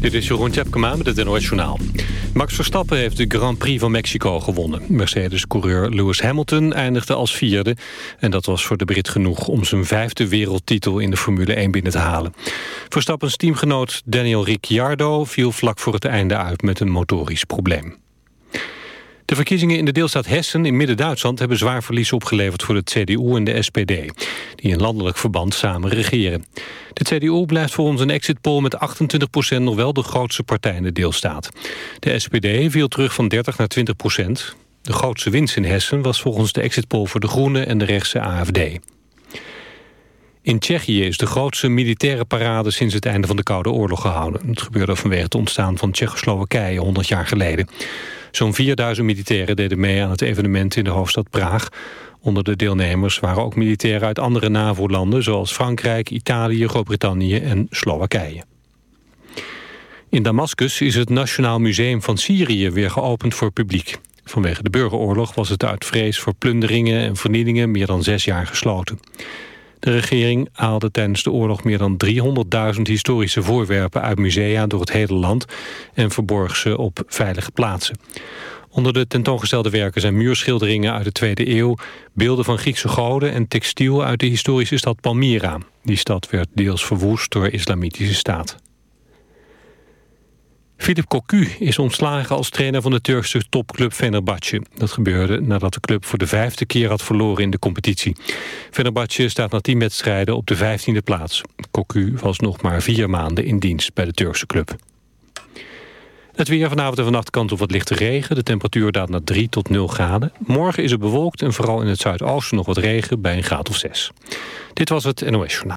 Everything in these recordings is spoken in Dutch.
Dit is Jeroen Tjepkema met het NOS. Max Verstappen heeft de Grand Prix van Mexico gewonnen. Mercedes-coureur Lewis Hamilton eindigde als vierde. En dat was voor de Brit genoeg om zijn vijfde wereldtitel in de Formule 1 binnen te halen. Verstappens teamgenoot Daniel Ricciardo viel vlak voor het einde uit met een motorisch probleem. De verkiezingen in de deelstaat Hessen in Midden-Duitsland... hebben zwaar verlies opgeleverd voor de CDU en de SPD... die in landelijk verband samen regeren. De CDU blijft volgens een exit poll met 28% nog wel de grootste partij in de deelstaat. De SPD viel terug van 30 naar 20% De grootste winst in Hessen was volgens de exit poll voor de Groenen en de rechtse AFD. In Tsjechië is de grootste militaire parade sinds het einde van de Koude Oorlog gehouden. Het gebeurde vanwege het ontstaan van Tsjechoslowakije 100 jaar geleden. Zo'n 4000 militairen deden mee aan het evenement in de hoofdstad Praag. Onder de deelnemers waren ook militairen uit andere NAVO-landen... zoals Frankrijk, Italië, Groot-Brittannië en Slowakije. In Damascus is het Nationaal Museum van Syrië weer geopend voor publiek. Vanwege de burgeroorlog was het uit vrees voor plunderingen en vernielingen meer dan zes jaar gesloten. De regering haalde tijdens de oorlog meer dan 300.000 historische voorwerpen uit musea door het hele land en verborg ze op veilige plaatsen. Onder de tentoongestelde werken zijn muurschilderingen uit de Tweede Eeuw... beelden van Griekse goden en textiel uit de historische stad Palmyra. Die stad werd deels verwoest door islamitische staat. Philip Cocu is ontslagen als trainer van de Turkse topclub Fenerbahce. Dat gebeurde nadat de club voor de vijfde keer had verloren in de competitie. Fenerbahce staat na tien wedstrijden op de vijftiende plaats. Cocu was nog maar vier maanden in dienst bij de Turkse club. Het weer vanavond en vannacht kans op wat lichte regen. De temperatuur daalt naar 3 tot 0 graden. Morgen is het bewolkt en vooral in het zuidoosten nog wat regen bij een graad of 6. Dit was het NOS Journaal.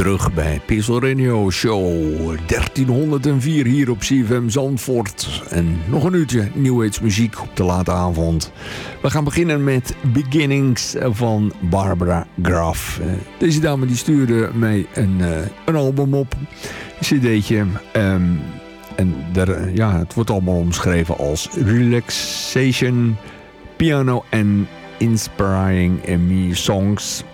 Terug bij Pixel Radio Show 1304 hier op CFM Zandvoort. En nog een uurtje New muziek op de late avond. We gaan beginnen met Beginnings van Barbara Graf. Eh, deze dame die stuurde mij een, eh, een album op, een cd'tje. Ehm, en daar, ja, het wordt allemaal omschreven als relaxation, piano en inspiring me songs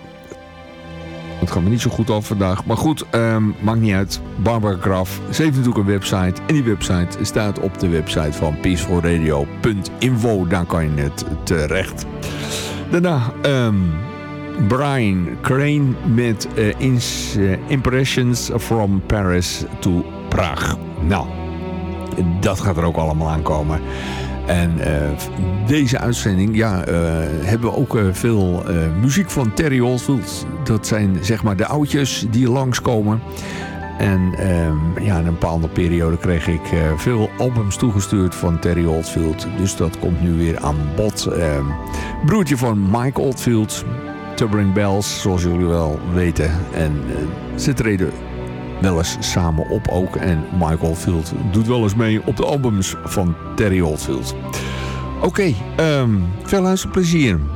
het gaat me niet zo goed af vandaag. Maar goed, um, maakt niet uit. Barbara Graf. Ze heeft natuurlijk een website. En die website staat op de website van peacefulradio.info. Daar kan je het terecht. Daarna... Um, Brian Crane met uh, Impressions from Paris to Praag. Nou, dat gaat er ook allemaal aankomen. En uh, deze uitzending ja, uh, hebben we ook uh, veel muziek van Terry Oldfield. Dat zijn zeg maar de oudjes die langskomen. En ehm, ja, in een bepaalde periode kreeg ik veel albums toegestuurd van Terry Oldfield. Dus dat komt nu weer aan bod. Ehm, broertje van Mike Oldfield, Tubbering Bells, zoals jullie wel weten. En ze treden wel eens samen op ook. En Michael Oldfield doet wel eens mee op de albums van Terry Oldfield. Oké, okay, um, veel luisterplezier. never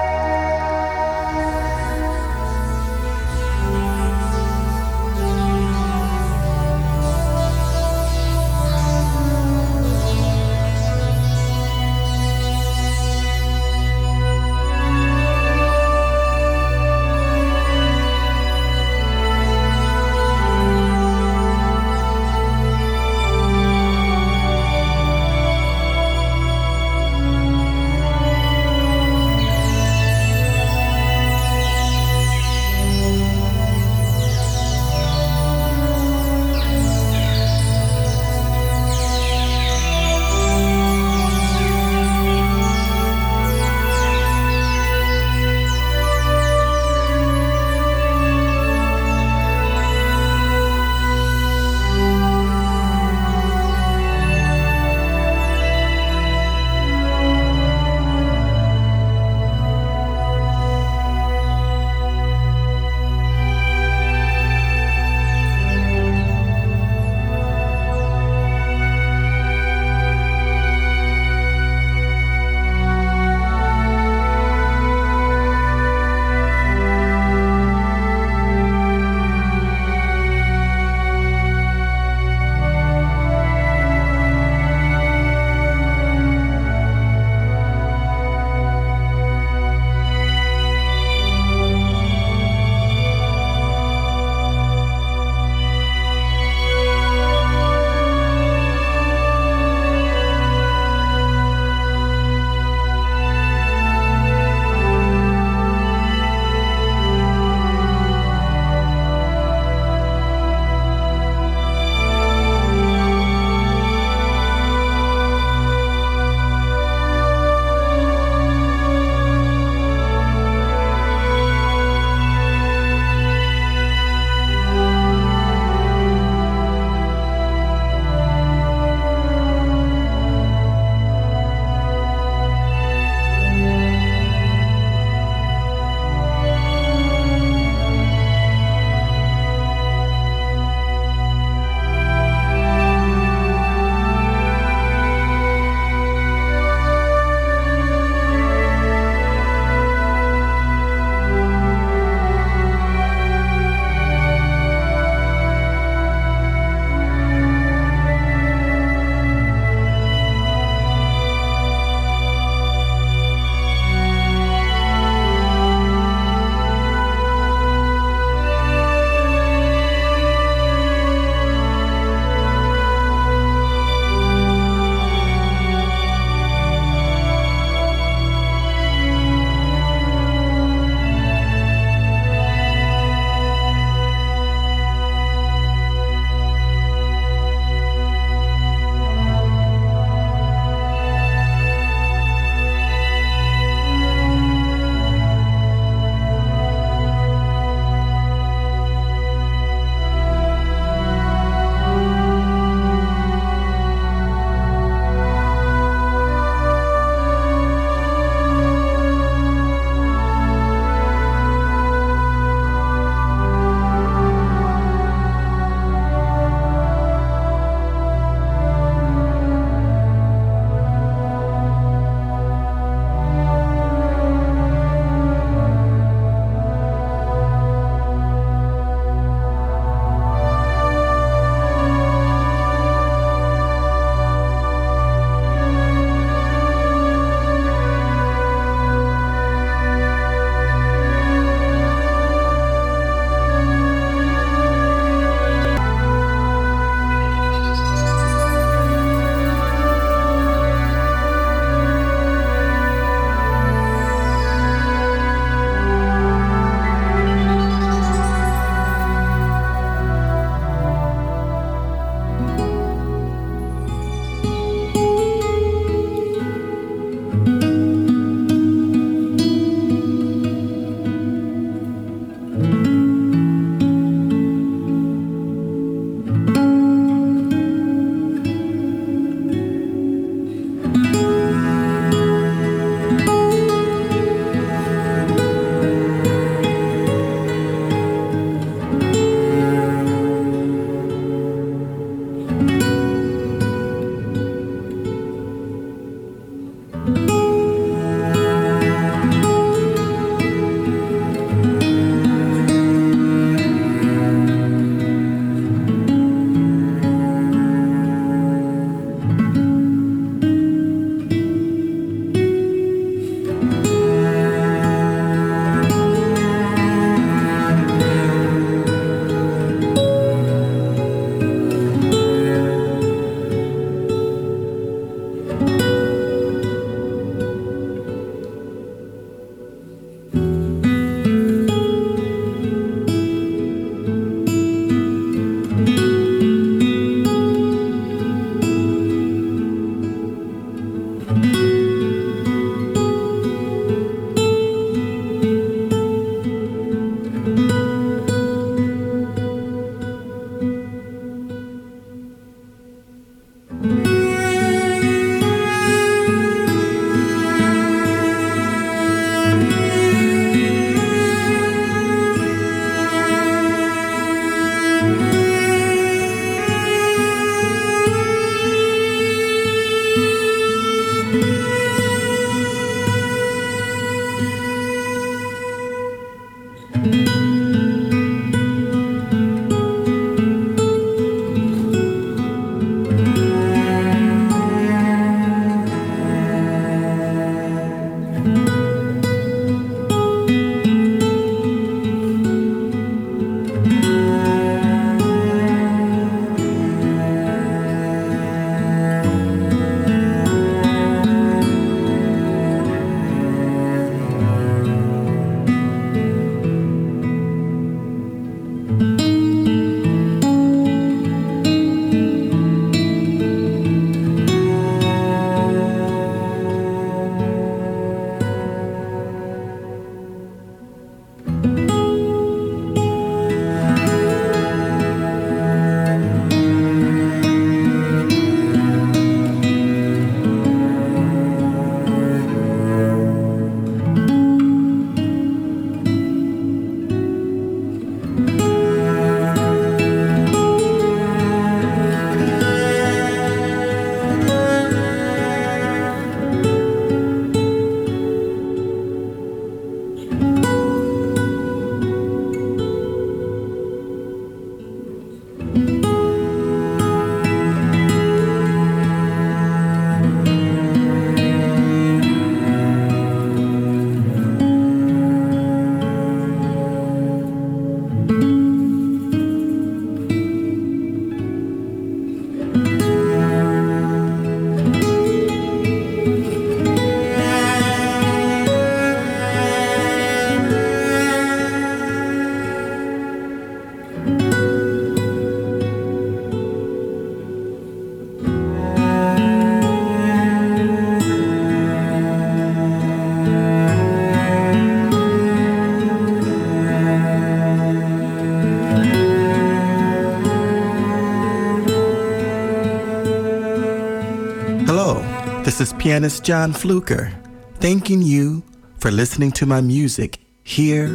pianist John Fluker, thanking you for listening to my music here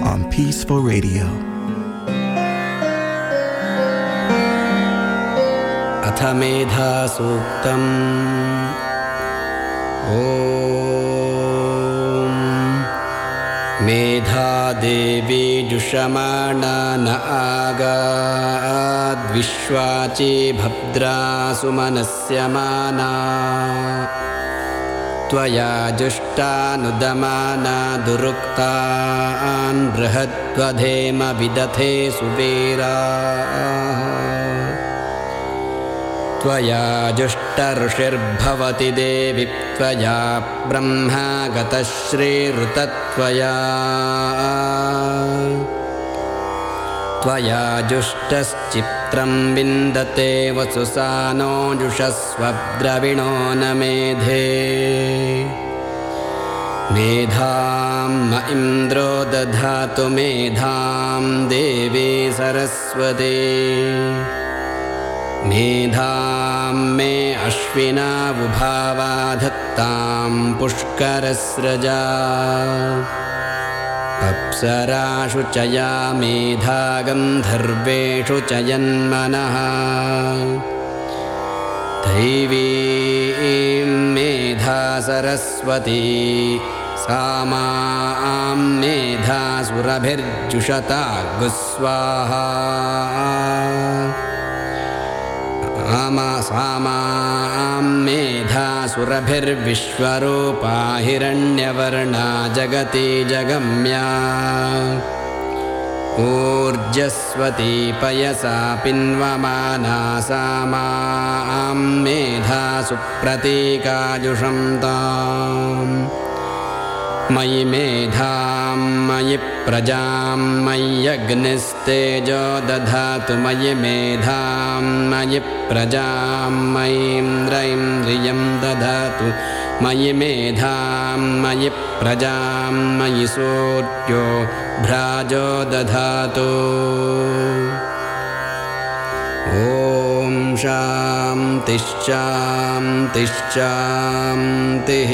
on Peaceful Radio. अथ मेधासूक्तम् ॐ मेधादेवी जुषमाणा न आगाद्विश्वाची भद्रासु मनस्यमाना त्वया जुष्टानुदमाना दुरुक्तान् बृहद्वधेम विदथे सुवीराः। त्वया जुष्टऋषिर्भवति देवि त्वया ब्रह्मा गतः श्रीऋतत्वया त्वया जुष्टश्चित्रं विन्दते वसुसानो जुषस्वद्रविणो न मेधे। मेधां म इन्द्रो दधातु मेधां देवी सरस्वती। मेधां मे अश्विनावुभावा धत्तां पुष्करस्रजा अप्सराषु च या मेधा गन्धर्वेषु यन्मनः। दैवीं मेधा सरस्वती सा मां मेधासुरभिर्जुषता गुस्वाहा। रामा सामां मेधासुरभिर्विश्वरूपा हिरण्यवर्णा जगति जगम्या। ऊर्जस्वती पयसा पिन्वमाना सा मां मेधासु प्रतीकाजुषं ताम् मयि मेधां मयि प्रजां मय्यग्निस्तेजो दधातु मयि मेधां मयि प्रजां मयीन्द्रैन्द्रियं दधातु मयि मेधां मयि प्रजां मयि सूर्यो भ्राजो दधातु। ॐ शान्तिश्शान्तिश्शान्तिः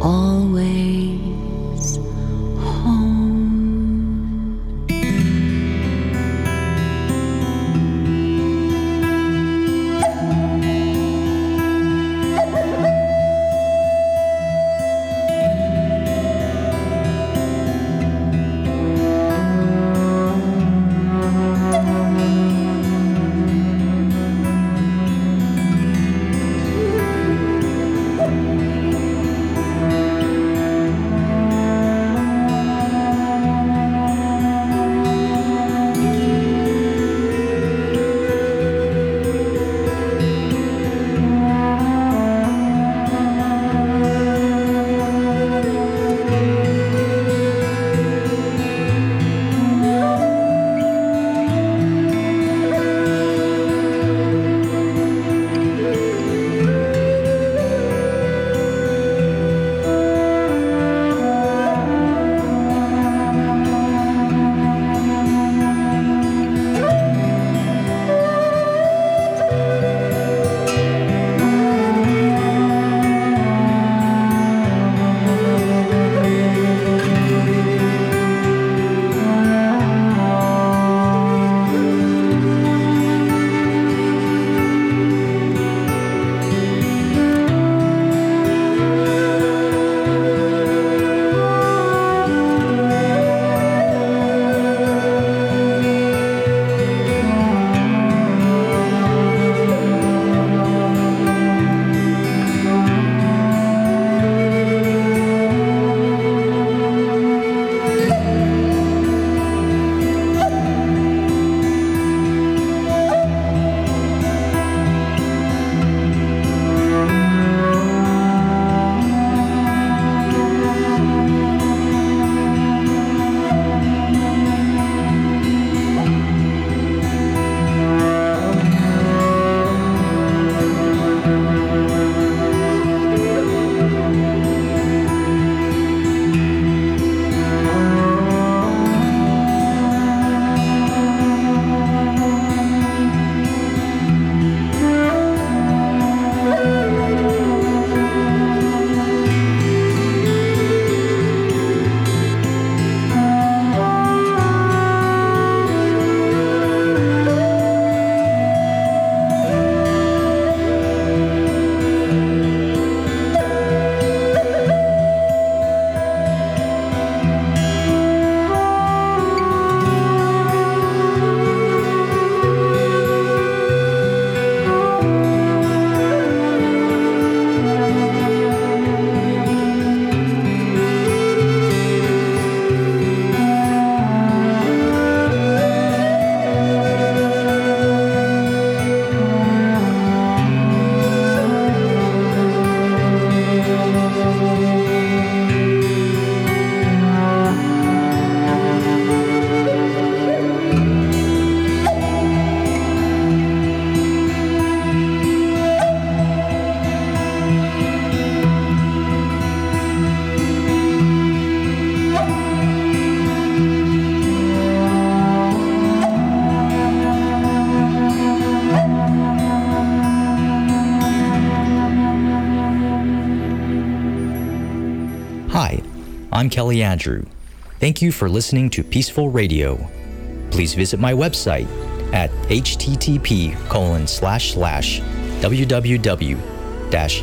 Always. www.catherinek-music.com. I'm Kelly Andrew. Thank you for listening to Peaceful Radio. Please visit my website at http colon slash slash www dash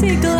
take a